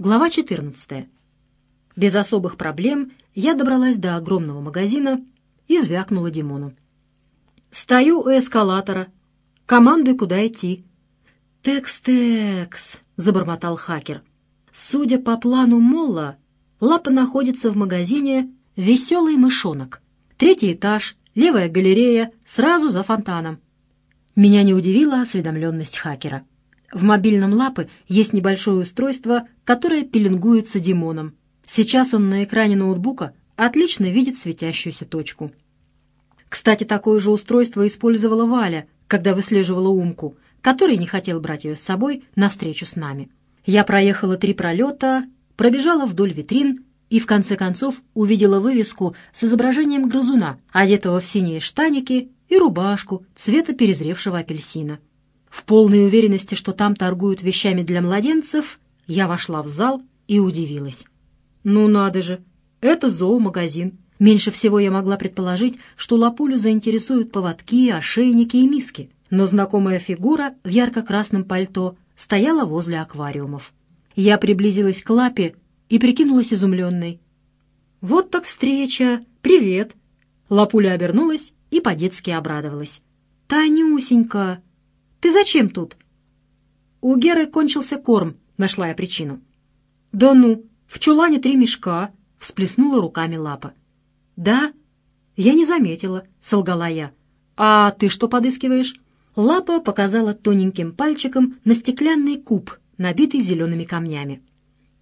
Глава 14. Без особых проблем я добралась до огромного магазина и звякнула Димону. «Стою у эскалатора. Командуй, куда идти». «Текс-текс», — забормотал хакер. «Судя по плану Молла, Лапа находится в магазине «Веселый мышонок». Третий этаж, левая галерея, сразу за фонтаном. Меня не удивила осведомленность хакера. В мобильном Лапы есть небольшое устройство, которое пеленгуется Димоном. Сейчас он на экране ноутбука отлично видит светящуюся точку. Кстати, такое же устройство использовала Валя, когда выслеживала Умку, который не хотел брать ее с собой на встречу с нами. Я проехала три пролета, пробежала вдоль витрин и, в конце концов, увидела вывеску с изображением грызуна, одетого в синие штаники и рубашку цвета перезревшего апельсина. В полной уверенности, что там торгуют вещами для младенцев, я вошла в зал и удивилась. Ну надо же, это зоомагазин. Меньше всего я могла предположить, что Лапулю заинтересуют поводки, ошейники и миски. Но знакомая фигура в ярко-красном пальто стояла возле аквариумов. Я приблизилась к Лапе и прикинулась изумленной. «Вот так встреча! Привет!» Лапуля обернулась и по-детски обрадовалась. «Танюсенька, ты зачем тут?» «У Геры кончился корм», — нашла я причину. «Да ну, в чулане три мешка», — всплеснула руками лапа. «Да? Я не заметила», — солгала я. «А ты что подыскиваешь?» Лапа показала тоненьким пальчиком на стеклянный куб, набитый зелеными камнями.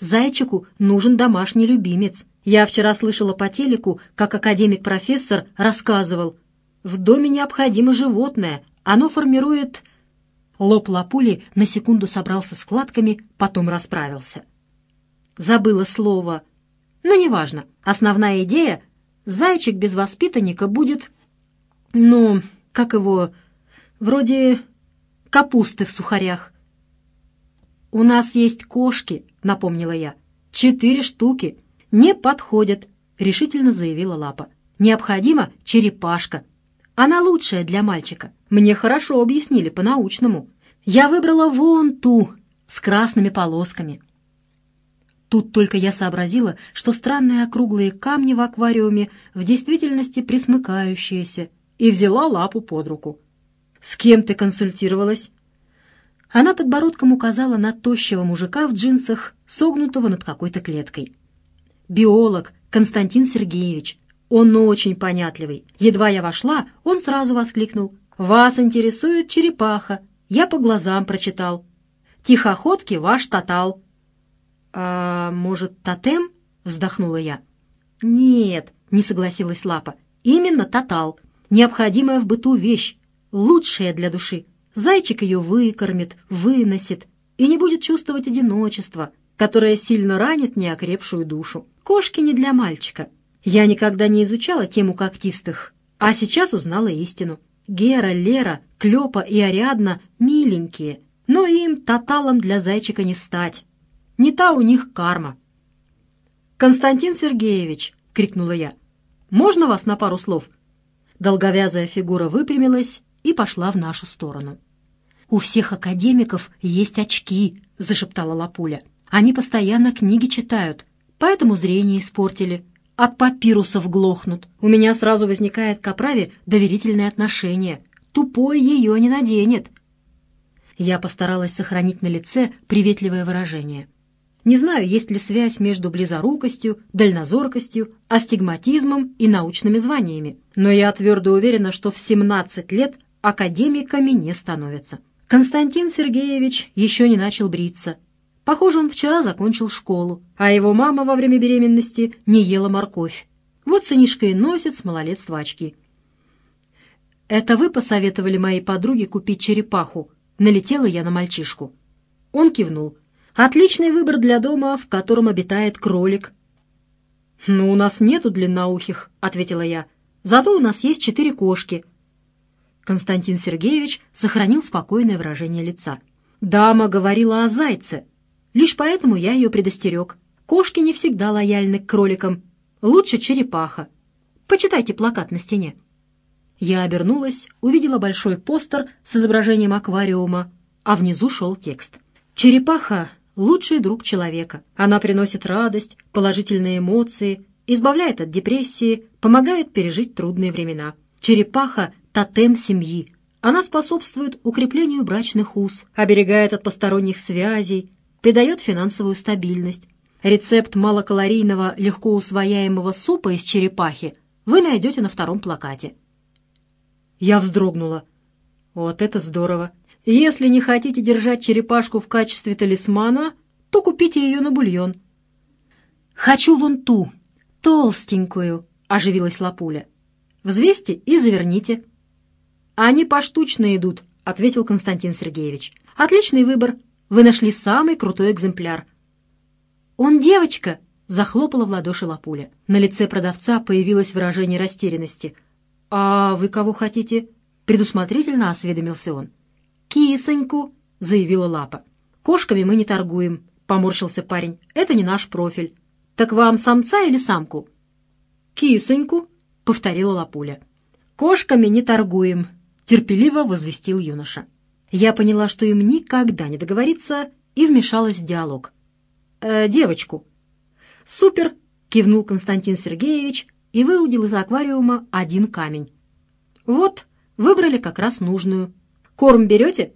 «Зайчику нужен домашний любимец. Я вчера слышала по телеку, как академик-профессор рассказывал. В доме необходимо животное. Оно формирует Лоб Лапули на секунду собрался складками, потом расправился. Забыла слово. Но ну, неважно. Основная идея — зайчик без воспитанника будет... Ну, как его... Вроде капусты в сухарях. «У нас есть кошки», — напомнила я. «Четыре штуки. Не подходят», — решительно заявила Лапа. «Необходима черепашка. Она лучшая для мальчика. Мне хорошо объяснили по-научному. Я выбрала вон ту, с красными полосками. Тут только я сообразила, что странные округлые камни в аквариуме в действительности присмыкающиеся, и взяла лапу под руку. «С кем ты консультировалась?» Она подбородком указала на тощего мужика в джинсах, согнутого над какой-то клеткой. «Биолог Константин Сергеевич. Он очень понятливый. Едва я вошла, он сразу воскликнул. «Вас интересует черепаха. Я по глазам прочитал. Тихоходки ваш тотал». «А может, тотем?» — вздохнула я. «Нет», — не согласилась Лапа. «Именно тотал. Необходимая в быту вещь. Лучшая для души. Зайчик ее выкормит, выносит и не будет чувствовать одиночество, которое сильно ранит неокрепшую душу. Кошки не для мальчика. Я никогда не изучала тему когтистых, а сейчас узнала истину. Гера, Лера, Клёпа и Ариадна миленькие, но им тоталом для зайчика не стать. Не та у них карма. «Константин Сергеевич!» — крикнула я. «Можно вас на пару слов?» Долговязая фигура выпрямилась и пошла в нашу сторону. «У всех академиков есть очки», — зашептала Лапуля. «Они постоянно книги читают, поэтому зрение испортили от папирусов глохнут. У меня сразу возникает к оправе доверительное отношение. Тупой ее не наденет. Я постаралась сохранить на лице приветливое выражение. Не знаю, есть ли связь между близорукостью, дальнозоркостью, астигматизмом и научными званиями, но я твердо уверена, что в 17 лет академиками не становятся. Константин Сергеевич еще не начал бриться, Похоже, он вчера закончил школу, а его мама во время беременности не ела морковь. Вот сынишка и носит с малолетства очки. «Это вы посоветовали моей подруге купить черепаху?» Налетела я на мальчишку. Он кивнул. «Отличный выбор для дома, в котором обитает кролик». «Ну, у нас нету длинноухих», — ответила я. «Зато у нас есть четыре кошки». Константин Сергеевич сохранил спокойное выражение лица. «Дама говорила о зайце», Лишь поэтому я ее предостерег. Кошки не всегда лояльны к кроликам. Лучше черепаха. Почитайте плакат на стене. Я обернулась, увидела большой постер с изображением аквариума, а внизу шел текст. «Черепаха — лучший друг человека. Она приносит радость, положительные эмоции, избавляет от депрессии, помогает пережить трудные времена. Черепаха – тотем семьи. Она способствует укреплению брачных уз, оберегает от посторонних связей, придает финансовую стабильность. Рецепт малокалорийного, легко усвояемого супа из черепахи вы найдете на втором плакате. Я вздрогнула. Вот это здорово. Если не хотите держать черепашку в качестве талисмана, то купите ее на бульон. «Хочу вон ту, толстенькую», — оживилась Лапуля. «Взвесьте и заверните». «Они поштучно идут», — ответил Константин Сергеевич. «Отличный выбор. Вы нашли самый крутой экземпляр». «Он девочка!» — захлопала в ладоши Лапуля. На лице продавца появилось выражение растерянности. «А вы кого хотите?» — предусмотрительно осведомился он. «Кисоньку», — заявила Лапа. «Кошками мы не торгуем», — поморщился парень. «Это не наш профиль. Так вам самца или самку?» «Кисоньку», — повторила Лапуля. «Кошками не торгуем», — терпеливо возвестил юноша. Я поняла, что им никогда не договориться, и вмешалась в диалог. «Э, «Девочку». «Супер!» — кивнул Константин Сергеевич и выудил из аквариума один камень. «Вот, выбрали как раз нужную. Корм берете?»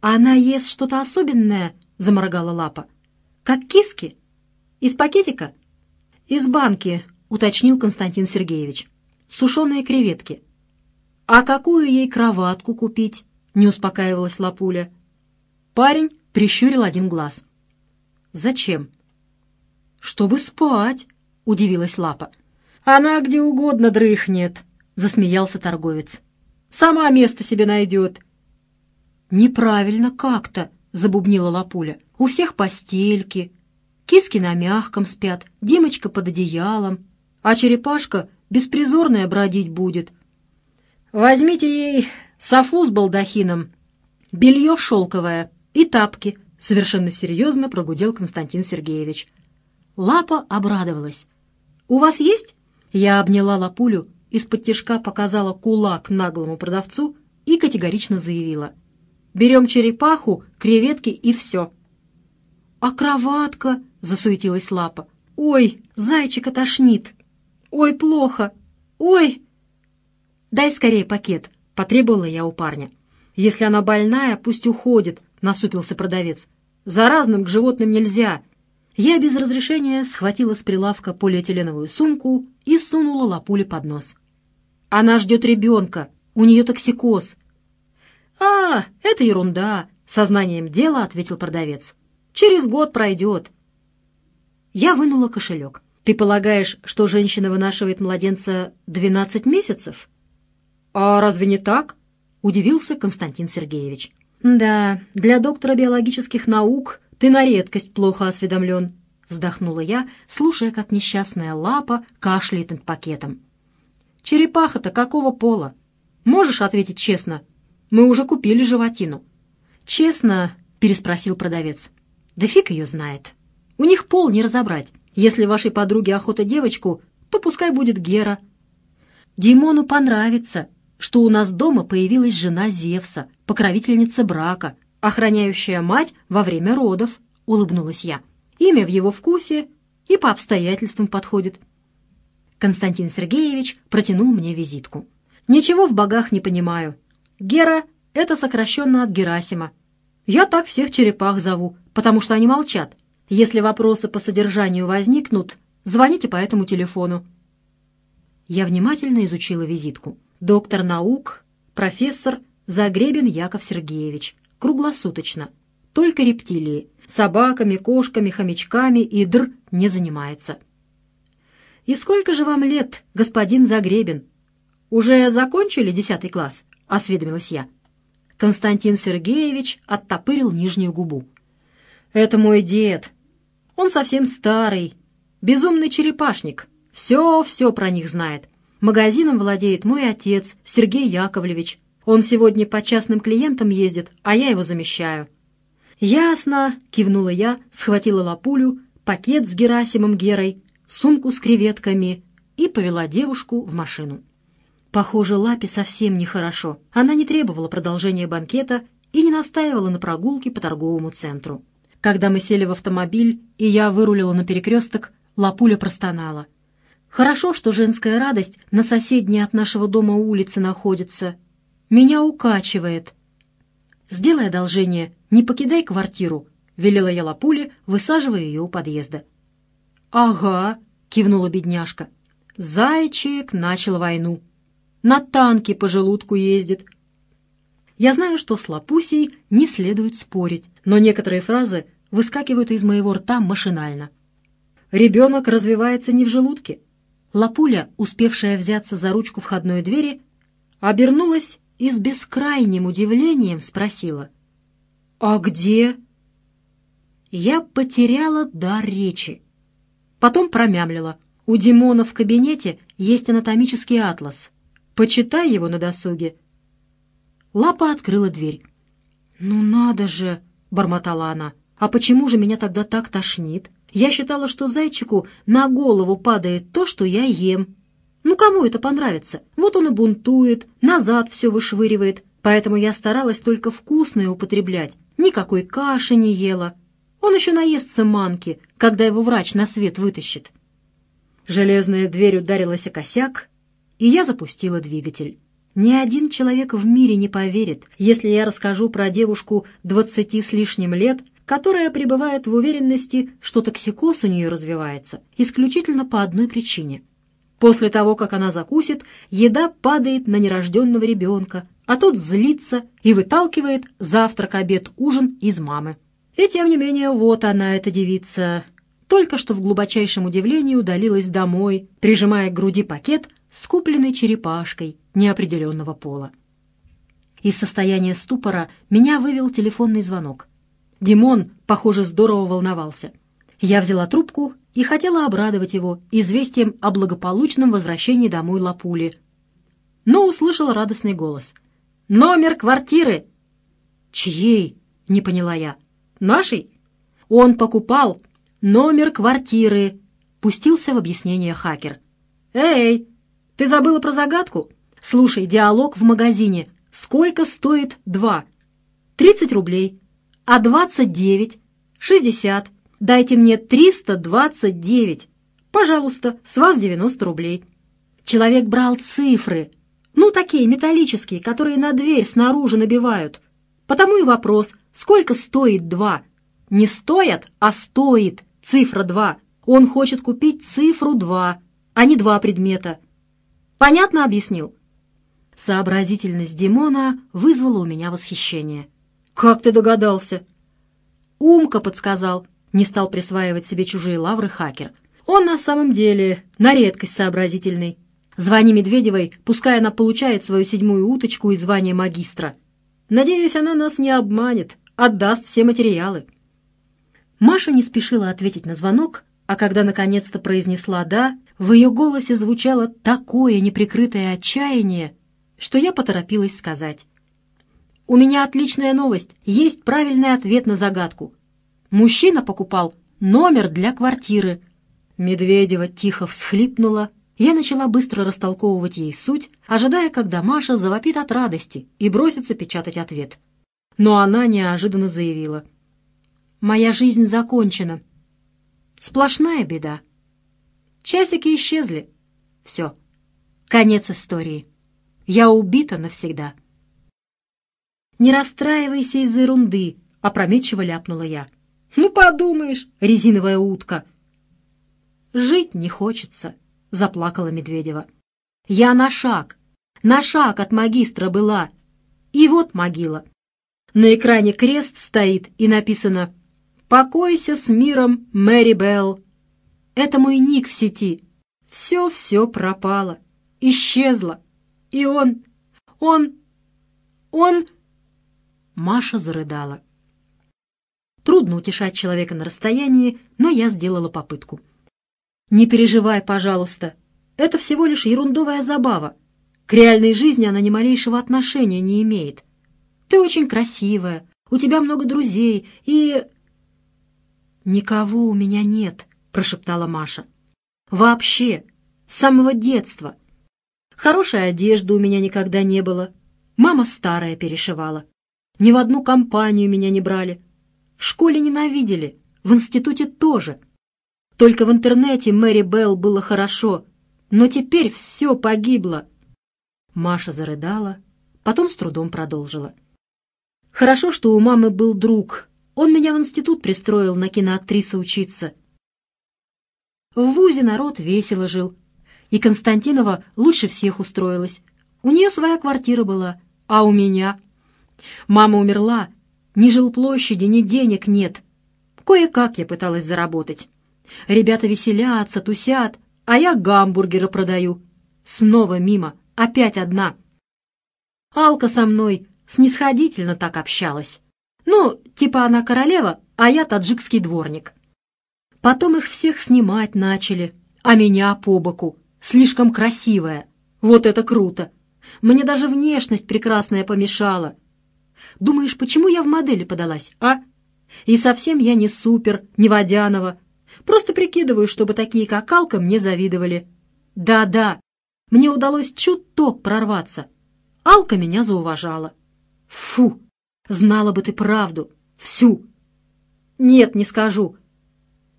«Она ест что-то особенное», — заморгала лапа. «Как киски? Из пакетика?» «Из банки», — уточнил Константин Сергеевич. «Сушеные креветки». «А какую ей кроватку купить?» — не успокаивалась Лапуля. Парень прищурил один глаз. «Зачем?» «Чтобы спать», — удивилась Лапа. «Она где угодно дрыхнет», — засмеялся торговец. «Сама место себе найдет. «Неправильно как-то», — забубнила Лапуля. «У всех постельки. Киски на мягком спят, Димочка под одеялом, а черепашка беспризорная бродить будет. Возьмите ей софу с балдахином, белье шелковое и тапки», — совершенно серьезно прогудел Константин Сергеевич. Лапа обрадовалась. «У вас есть?» Я обняла Лапулю, из-под тишка показала кулак наглому продавцу и категорично заявила. Берем черепаху, креветки и все». «А кроватка?» — засуетилась Лапа. «Ой, зайчика тошнит! Ой, плохо! Ой!» «Дай скорее пакет», — потребовала я у парня. «Если она больная, пусть уходит», — насупился продавец. «Заразным к животным нельзя». Я без разрешения схватила с прилавка полиэтиленовую сумку и сунула лапуле под нос. «Она ждет ребенка, у нее токсикоз», «А, это ерунда», — сознанием дела ответил продавец. «Через год пройдет». Я вынула кошелек. «Ты полагаешь, что женщина вынашивает младенца 12 месяцев?» «А разве не так?» — удивился Константин Сергеевич. «Да, для доктора биологических наук ты на редкость плохо осведомлен», — вздохнула я, слушая, как несчастная лапа кашляет над пакетом. «Черепаха-то какого пола? Можешь ответить честно?» Мы уже купили животину». «Честно?» — переспросил продавец. «Да фиг ее знает. У них пол не разобрать. Если вашей подруге охота девочку, то пускай будет Гера». «Димону понравится, что у нас дома появилась жена Зевса, покровительница брака, охраняющая мать во время родов», — улыбнулась я. «Имя в его вкусе и по обстоятельствам подходит». Константин Сергеевич протянул мне визитку. «Ничего в богах не понимаю. Гера — это сокращенно от Герасима. Я так всех черепах зову, потому что они молчат. Если вопросы по содержанию возникнут, звоните по этому телефону. Я внимательно изучила визитку. Доктор наук, профессор Загребин Яков Сергеевич. Круглосуточно. Только рептилии. Собаками, кошками, хомячками и др не занимается. «И сколько же вам лет, господин Загребин? Уже закончили десятый класс?» — осведомилась я. Константин Сергеевич оттопырил нижнюю губу. «Это мой дед. Он совсем старый, безумный черепашник. Все-все про них знает. Магазином владеет мой отец, Сергей Яковлевич. Он сегодня по частным клиентам ездит, а я его замещаю». «Ясно», — кивнула я, схватила лапулю, пакет с Герасимом Герой, сумку с креветками и повела девушку в машину. Похоже, Лапе совсем нехорошо. Она не требовала продолжения банкета и не настаивала на прогулке по торговому центру. Когда мы сели в автомобиль, и я вырулила на перекресток, Лапуля простонала. «Хорошо, что женская радость на соседней от нашего дома улице находится. Меня укачивает». «Сделай одолжение, не покидай квартиру», — велела я Лапуле, высаживая ее у подъезда. «Ага», — кивнула бедняжка. «Зайчик начал войну. На танке по желудку ездит». Я знаю, что с Лапусей не следует спорить, но некоторые фразы выскакивают из моего рта машинально. Ребенок развивается не в желудке. Лапуля, успевшая взяться за ручку входной двери, обернулась и с бескрайним удивлением спросила. «А где?» Я потеряла дар речи. Потом промямлила. «У Димона в кабинете есть анатомический атлас. Почитай его на досуге». Лапа открыла дверь. «Ну надо же!» — бормотала она. «А почему же меня тогда так тошнит? Я считала, что зайчику на голову падает то, что я ем. Ну кому это понравится? Вот он и бунтует, назад все вышвыривает. Поэтому я старалась только вкусное употреблять. Никакой каши не ела. Он еще наестся манки, когда его врач на свет вытащит». Железная дверь ударилась о косяк, и я запустила двигатель. Ни один человек в мире не поверит, если я расскажу про девушку двадцати с лишним лет, которая пребывает в уверенности, что токсикоз у нее развивается исключительно по одной причине. После того, как она закусит, еда падает на нерожденного ребенка, а тот злится и выталкивает завтрак, обед, ужин из мамы. И тем не менее, вот она, эта девица, только что в глубочайшем удивлении удалилась домой, прижимая к груди пакет с купленной черепашкой, неопределенного пола. Из состояния ступора меня вывел телефонный звонок. Димон, похоже, здорово волновался. Я взяла трубку и хотела обрадовать его известием о благополучном возвращении домой Лапули. Но услышала радостный голос. «Номер квартиры!» «Чьей?» — не поняла я. «Нашей?» «Он покупал номер квартиры!» — пустился в объяснение хакер. «Эй, ты забыла про загадку?» Слушай, диалог в магазине. Сколько стоит два? Тридцать рублей. А двадцать девять? Шестьдесят. Дайте мне триста двадцать девять. Пожалуйста, с вас девяносто рублей. Человек брал цифры. Ну, такие металлические, которые на дверь снаружи набивают. Потому и вопрос, сколько стоит два? Не стоят, а стоит цифра два. Он хочет купить цифру два, а не два предмета. Понятно объяснил? Сообразительность Димона вызвала у меня восхищение. «Как ты догадался?» «Умка подсказал», — не стал присваивать себе чужие лавры хакер. «Он на самом деле на редкость сообразительный. Звони Медведевой, пускай она получает свою седьмую уточку и звание магистра. Надеюсь, она нас не обманет, отдаст все материалы». Маша не спешила ответить на звонок, а когда наконец-то произнесла «да», в ее голосе звучало такое неприкрытое отчаяние, что я поторопилась сказать. «У меня отличная новость. Есть правильный ответ на загадку. Мужчина покупал номер для квартиры». Медведева тихо всхлипнула. Я начала быстро растолковывать ей суть, ожидая, когда Маша завопит от радости и бросится печатать ответ. Но она неожиданно заявила. «Моя жизнь закончена. Сплошная беда. Часики исчезли. Все. Конец истории». Я убита навсегда. «Не расстраивайся из-за ерунды», — опрометчиво ляпнула я. «Ну, подумаешь, резиновая утка». «Жить не хочется», — заплакала Медведева. «Я на шаг, на шаг от магистра была. И вот могила. На экране крест стоит и написано «Покойся с миром, Мэри Белл». Это мой ник в сети. Все-все пропало, исчезло. И он... он... он...» Маша зарыдала. Трудно утешать человека на расстоянии, но я сделала попытку. «Не переживай, пожалуйста. Это всего лишь ерундовая забава. К реальной жизни она ни малейшего отношения не имеет. Ты очень красивая, у тебя много друзей, и...» «Никого у меня нет», — прошептала Маша. «Вообще, с самого детства. Хорошей одежды у меня никогда не было. Мама старая перешивала. Ни в одну компанию меня не брали. В школе ненавидели, в институте тоже. Только в интернете Мэри Белл было хорошо, но теперь все погибло. Маша зарыдала, потом с трудом продолжила. Хорошо, что у мамы был друг. Он меня в институт пристроил на киноактрису учиться. В ВУЗе народ весело жил. И Константинова лучше всех устроилась. У нее своя квартира была, а у меня... Мама умерла, ни жилплощади, ни денег нет. Кое-как я пыталась заработать. Ребята веселятся, тусят, а я гамбургеры продаю. Снова мимо, опять одна. Алка со мной снисходительно так общалась. Ну, типа она королева, а я таджикский дворник. Потом их всех снимать начали, а меня по боку. Слишком красивая. Вот это круто. Мне даже внешность прекрасная помешала. Думаешь, почему я в модели подалась, а? И совсем я не супер, не Водянова. Просто прикидываю, чтобы такие, как Алка, мне завидовали. Да-да, мне удалось чуток прорваться. Алка меня зауважала. Фу, знала бы ты правду, всю. Нет, не скажу.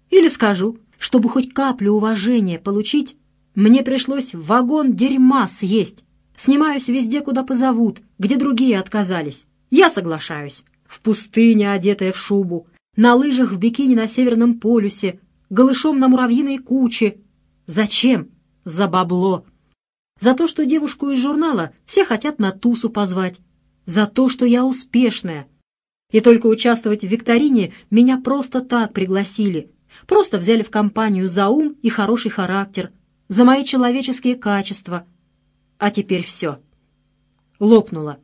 Или скажу, чтобы хоть каплю уважения получить, мне пришлось вагон дерьма съесть. Снимаюсь везде, куда позовут, где другие отказались. Я соглашаюсь. В пустыне, одетая в шубу, на лыжах в бикини на Северном полюсе, голышом на муравьиной куче. Зачем? За бабло. За то, что девушку из журнала все хотят на тусу позвать. За то, что я успешная. И только участвовать в викторине меня просто так пригласили. Просто взяли в компанию за ум и хороший характер, за мои человеческие качества. А теперь все. Лопнуло.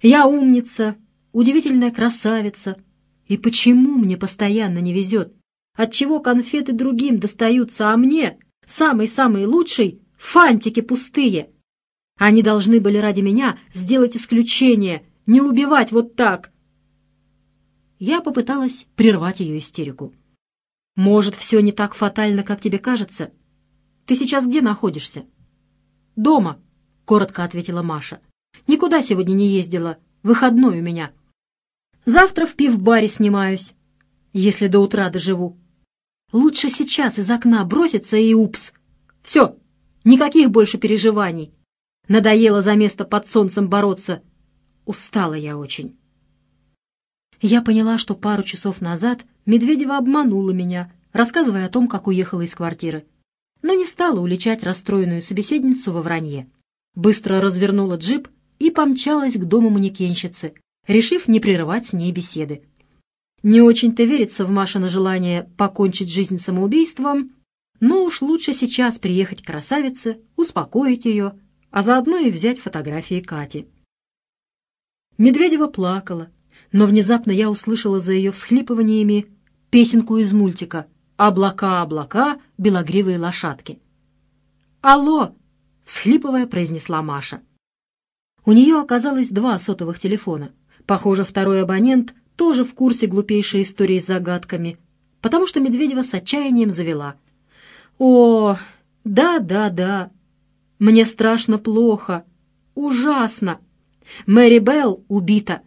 Я умница, удивительная красавица. И почему мне постоянно не везет? Отчего конфеты другим достаются, а мне, самый-самый лучший, фантики пустые? Они должны были ради меня сделать исключение, не убивать вот так. Я попыталась прервать ее истерику. «Может, все не так фатально, как тебе кажется? Ты сейчас где находишься?» «Дома», — коротко ответила Маша. Никуда сегодня не ездила. Выходной у меня. Завтра в пивбаре снимаюсь, если до утра доживу. Лучше сейчас из окна броситься и упс. Все, никаких больше переживаний. Надоело за место под солнцем бороться. Устала я очень. Я поняла, что пару часов назад Медведева обманула меня, рассказывая о том, как уехала из квартиры. Но не стала уличать расстроенную собеседницу во вранье. Быстро развернула джип и помчалась к дому манекенщицы, решив не прерывать с ней беседы. Не очень-то верится в Машино желание покончить жизнь самоубийством, но уж лучше сейчас приехать к красавице, успокоить ее, а заодно и взять фотографии Кати. Медведева плакала, но внезапно я услышала за ее всхлипываниями песенку из мультика «Облака, облака, белогривые лошадки». «Алло!» — всхлипывая, произнесла Маша. У нее оказалось два сотовых телефона. Похоже, второй абонент тоже в курсе глупейшей истории с загадками, потому что Медведева с отчаянием завела. «О, да-да-да, мне страшно плохо, ужасно. Мэри Белл убита.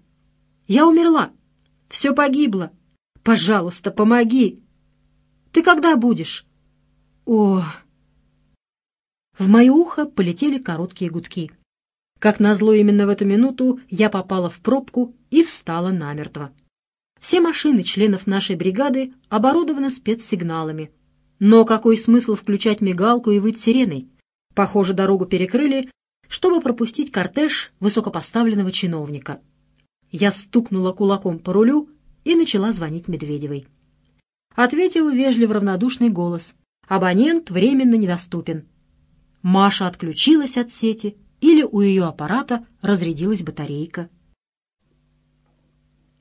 Я умерла, все погибло. Пожалуйста, помоги. Ты когда будешь?» «О...» В мое ухо полетели короткие гудки. Как назло, именно в эту минуту я попала в пробку и встала намертво. Все машины членов нашей бригады оборудованы спецсигналами. Но какой смысл включать мигалку и выть сиреной? Похоже, дорогу перекрыли, чтобы пропустить кортеж высокопоставленного чиновника. Я стукнула кулаком по рулю и начала звонить Медведевой. Ответил вежливо равнодушный голос. Абонент временно недоступен. Маша отключилась от сети или у ее аппарата разрядилась батарейка.